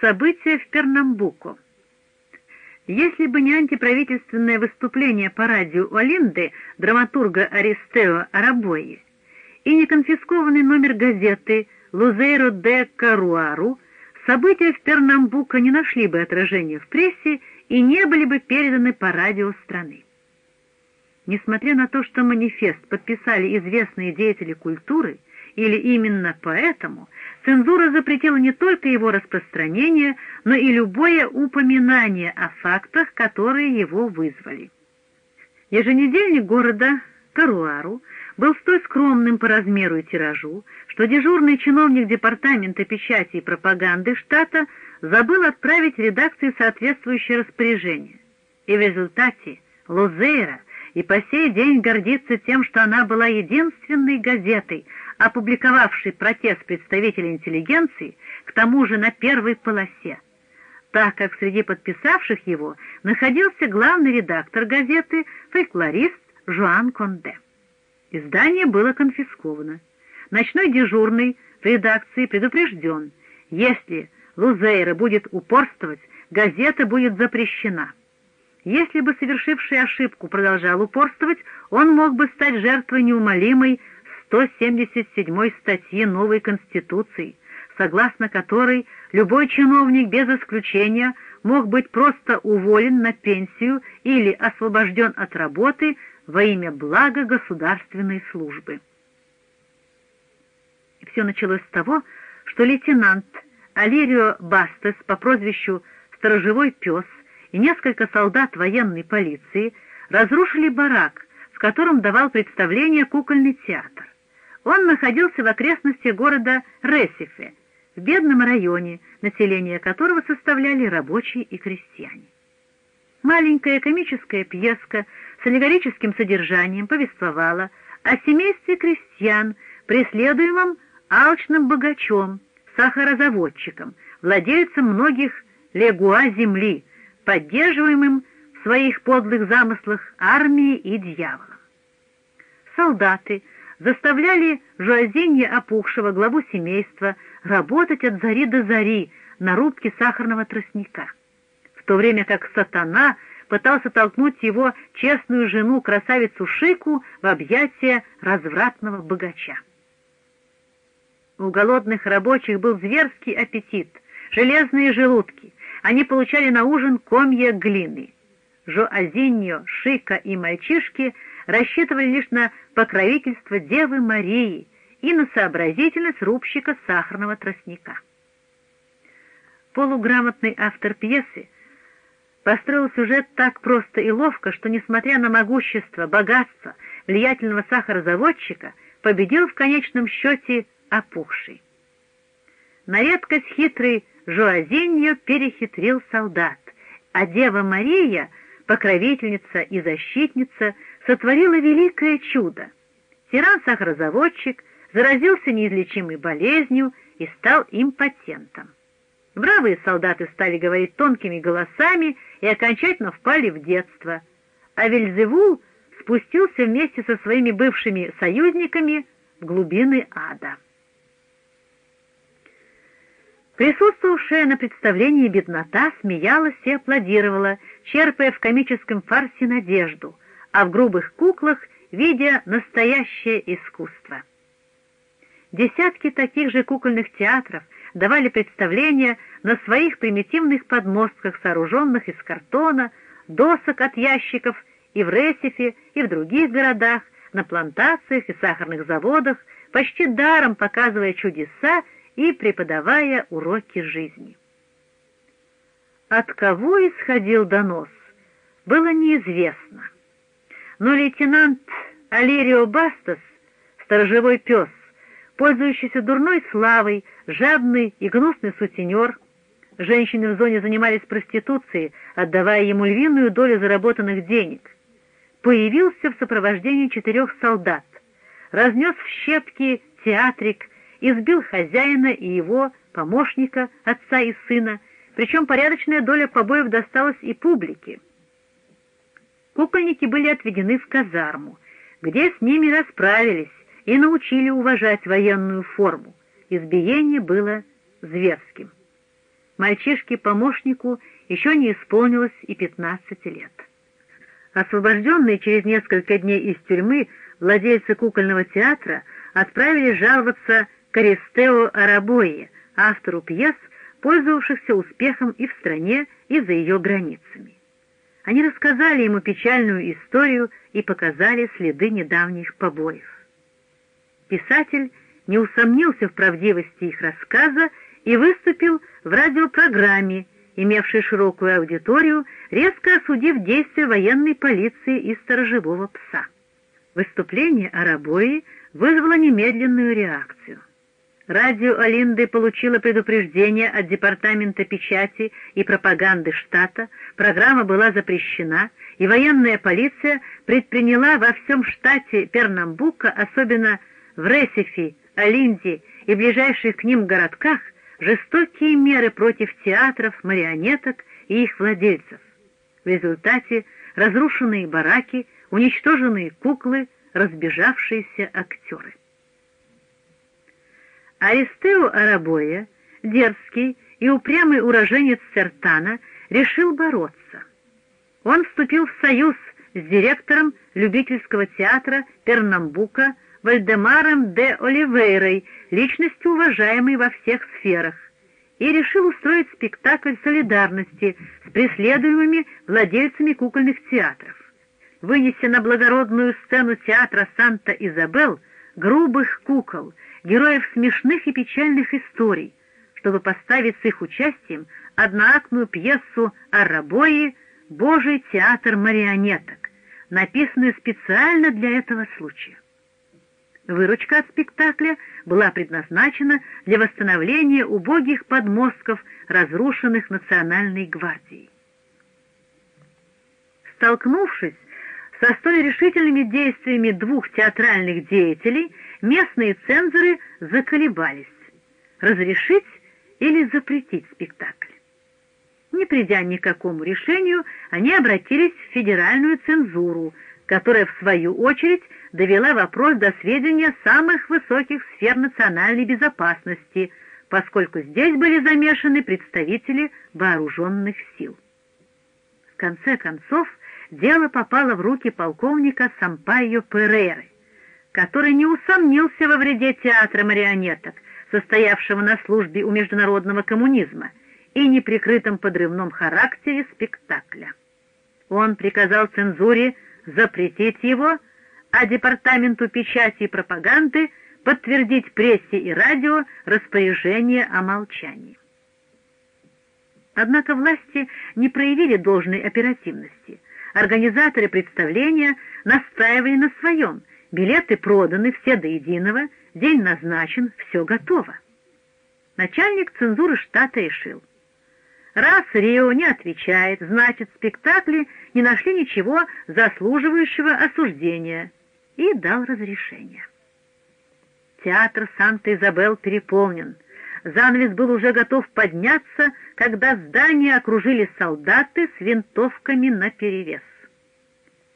события в Пернамбуко. Если бы не антиправительственное выступление по радио Олинды, драматурга Аристео Арабои, и не конфискованный номер газеты «Лузейро де Каруару», события в Пернамбуко не нашли бы отражения в прессе и не были бы переданы по радио страны. Несмотря на то, что манифест подписали известные деятели культуры, или именно поэтому, цензура запретила не только его распространение, но и любое упоминание о фактах, которые его вызвали. Еженедельник города Каруару был столь скромным по размеру и тиражу, что дежурный чиновник Департамента печати и пропаганды штата забыл отправить редакции соответствующее распоряжение. И в результате Лозейра и по сей день гордится тем, что она была единственной газетой, опубликовавшей протест представителей интеллигенции, к тому же на первой полосе, так как среди подписавших его находился главный редактор газеты, фольклорист Жуан Конде. Издание было конфисковано. Ночной дежурный в редакции предупрежден, если Лузейра будет упорствовать, газета будет запрещена. Если бы совершивший ошибку продолжал упорствовать, он мог бы стать жертвой неумолимой 177 статьи новой Конституции, согласно которой любой чиновник без исключения мог быть просто уволен на пенсию или освобожден от работы во имя блага государственной службы. Все началось с того, что лейтенант Алирио Бастес по прозвищу «Сторожевой пес» и несколько солдат военной полиции разрушили барак, в котором давал представление кукольный театр. Он находился в окрестностях города Ресифе, в бедном районе, население которого составляли рабочие и крестьяне. Маленькая комическая пьеска с аллегорическим содержанием повествовала о семействе крестьян, преследуемом алчным богачом, сахарозаводчиком, владельцем многих легуа земли, поддерживаемым в своих подлых замыслах армией и дьяволом. Солдаты заставляли Жуазинья опухшего главу семейства работать от зари до зари на рубке сахарного тростника, в то время как сатана пытался толкнуть его честную жену, красавицу Шику, в объятия развратного богача. У голодных рабочих был зверский аппетит, железные желудки. Они получали на ужин комья глины. Жоазиньо, Шика и мальчишки рассчитывали лишь на покровительство Девы Марии и на сообразительность рубщика сахарного тростника. Полуграмотный автор пьесы построил сюжет так просто и ловко, что, несмотря на могущество, богатство влиятельного сахарозаводчика, победил в конечном счете опухший. На редкость хитрый Жуазиньо перехитрил солдат, а Дева Мария, покровительница и защитница, сотворила великое чудо. Тиран-сахарозаводчик заразился неизлечимой болезнью и стал импотентом. Бравые солдаты стали говорить тонкими голосами и окончательно впали в детство, а Вельзевул спустился вместе со своими бывшими союзниками в глубины ада. Присутствовавшая на представлении беднота смеялась и аплодировала, черпая в комическом фарсе надежду, а в грубых куклах видя настоящее искусство. Десятки таких же кукольных театров давали представления на своих примитивных подмостках, сооруженных из картона, досок от ящиков и в Ресифе, и в других городах, на плантациях и сахарных заводах, почти даром показывая чудеса и преподавая уроки жизни. От кого исходил донос, было неизвестно. Но лейтенант Алерио Бастас, сторожевой пес, пользующийся дурной славой, жадный и гнусный сутенер, женщины в зоне занимались проституцией, отдавая ему львиную долю заработанных денег, появился в сопровождении четырех солдат, разнес в щепки театрик избил хозяина и его помощника, отца и сына, причем порядочная доля побоев досталась и публике. Кукольники были отведены в казарму, где с ними расправились и научили уважать военную форму. Избиение было зверским. Мальчишке-помощнику еще не исполнилось и 15 лет. Освобожденные через несколько дней из тюрьмы, владельцы кукольного театра отправились жаловаться к Аристео Арабое, автору пьес, пользовавшихся успехом и в стране, и за ее границами. Они рассказали ему печальную историю и показали следы недавних побоев. Писатель не усомнился в правдивости их рассказа и выступил в радиопрограмме, имевшей широкую аудиторию, резко осудив действия военной полиции и сторожевого пса. Выступление Арабои вызвало немедленную реакцию. Радио Алинды получило предупреждение от Департамента печати и пропаганды штата, программа была запрещена, и военная полиция предприняла во всем штате Пернамбука, особенно в Ресифи, Алинде и ближайших к ним городках, жестокие меры против театров, марионеток и их владельцев. В результате разрушенные бараки, уничтоженные куклы, разбежавшиеся актеры. Аристео Арабоя, дерзкий и упрямый уроженец Сертана, решил бороться. Он вступил в союз с директором любительского театра Пернамбука Вальдемаром де Оливейрой, личностью уважаемой во всех сферах, и решил устроить спектакль солидарности с преследуемыми владельцами кукольных театров. Вынеся на благородную сцену театра Санта-Изабел грубых кукол, героев смешных и печальных историй, чтобы поставить с их участием одноактную пьесу о рабое «Божий театр марионеток», написанную специально для этого случая. Выручка от спектакля была предназначена для восстановления убогих подмостков, разрушенных Национальной гвардией. Столкнувшись со столь решительными действиями двух театральных деятелей, местные цензоры заколебались, разрешить или запретить спектакль. Не придя ни к какому решению, они обратились в федеральную цензуру, которая, в свою очередь, довела вопрос до сведения самых высоких сфер национальной безопасности, поскольку здесь были замешаны представители вооруженных сил. В конце концов, дело попало в руки полковника Сампайо Переры, который не усомнился во вреде театра марионеток, состоявшего на службе у международного коммунизма, и неприкрытом подрывном характере спектакля. Он приказал цензуре запретить его, а Департаменту печати и пропаганды подтвердить прессе и радио распоряжение о молчании. Однако власти не проявили должной оперативности. Организаторы представления настаивали на своем. Билеты проданы, все до единого, день назначен, все готово. Начальник цензуры штата решил. Раз Рио не отвечает, значит, спектакли не нашли ничего заслуживающего осуждения, и дал разрешение. Театр Санта-Изабел переполнен. Занавес был уже готов подняться, когда здание окружили солдаты с винтовками наперевес.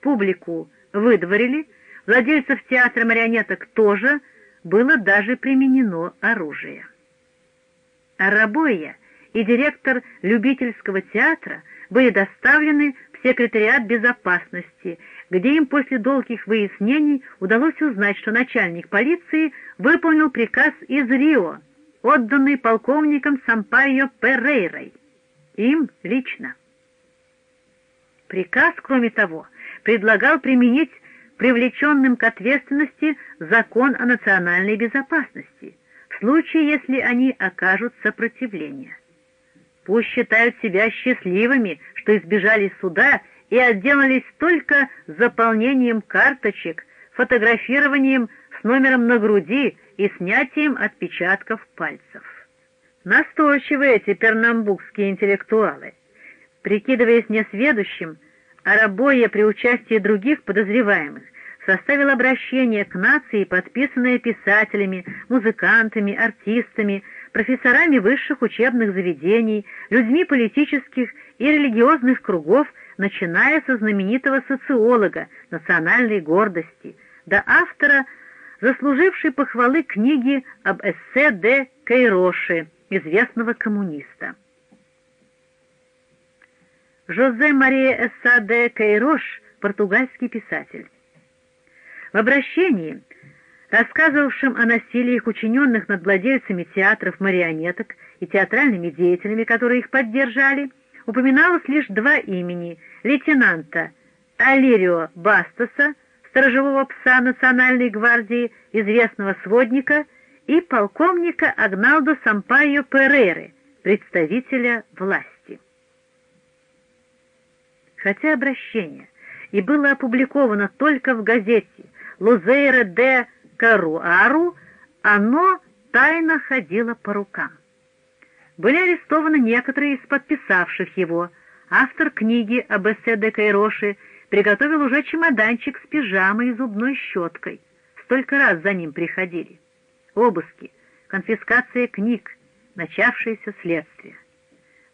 Публику выдворили, владельцев театра марионеток тоже, было даже применено оружие. Арабоя и директор любительского театра были доставлены в секретариат безопасности, где им после долгих выяснений удалось узнать, что начальник полиции выполнил приказ из Рио, отданный полковником Сампайо Перейрой. Им лично. Приказ, кроме того, предлагал применить привлеченным к ответственности закон о национальной безопасности, в случае, если они окажут сопротивление. Пусть считают себя счастливыми, что избежали суда и отделались только заполнением карточек, фотографированием с номером на груди и снятием отпечатков пальцев. Настойчивы эти пернамбукские интеллектуалы. Прикидываясь несведущим, Арабоя при участии других подозреваемых составил обращение к нации, подписанное писателями, музыкантами, артистами, профессорами высших учебных заведений, людьми политических и религиозных кругов, начиная со знаменитого социолога национальной гордости до автора, заслужившей похвалы книги об эссе де Кейроши, известного коммуниста. Жозе Мария Эссаде Кейрош, португальский писатель. В обращении, рассказывавшем о насилиях, учиненных над владельцами театров марионеток и театральными деятелями, которые их поддержали, упоминалось лишь два имени — лейтенанта Алирио Бастаса, сторожевого пса Национальной гвардии, известного сводника, и полковника Агналдо Сампайо Переры, представителя власти. Хотя обращение и было опубликовано только в газете «Лузейра де Каруару», оно тайно ходило по рукам. Были арестованы некоторые из подписавших его. Автор книги об эссе де Кайроши приготовил уже чемоданчик с пижамой и зубной щеткой. Столько раз за ним приходили. Обыски, конфискация книг, начавшееся следствие.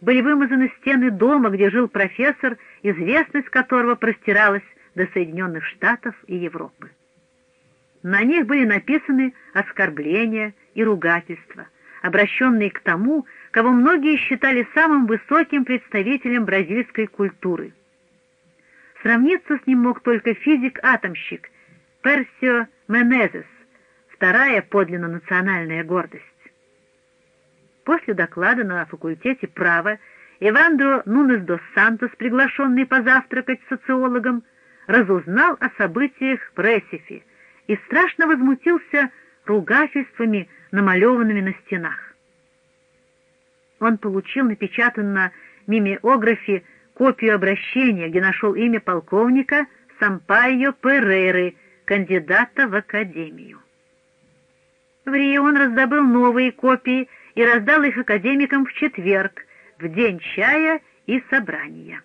Были вымазаны стены дома, где жил профессор, известность которого простиралась до Соединенных Штатов и Европы. На них были написаны оскорбления и ругательства, обращенные к тому, кого многие считали самым высоким представителем бразильской культуры. Сравниться с ним мог только физик-атомщик Персио Менезес, вторая подлинно национальная гордость. После доклада на факультете права Ивандро Нунес дос Сантос, приглашенный позавтракать социологом, разузнал о событиях в Ресифе и страшно возмутился ругательствами, намалеванными на стенах. Он получил напечатанную на мимеографе копию обращения, где нашел имя полковника Сампайо Переры, кандидата в академию. В Рио он раздобыл новые копии и раздал их академикам в четверг, в день чая и собрания.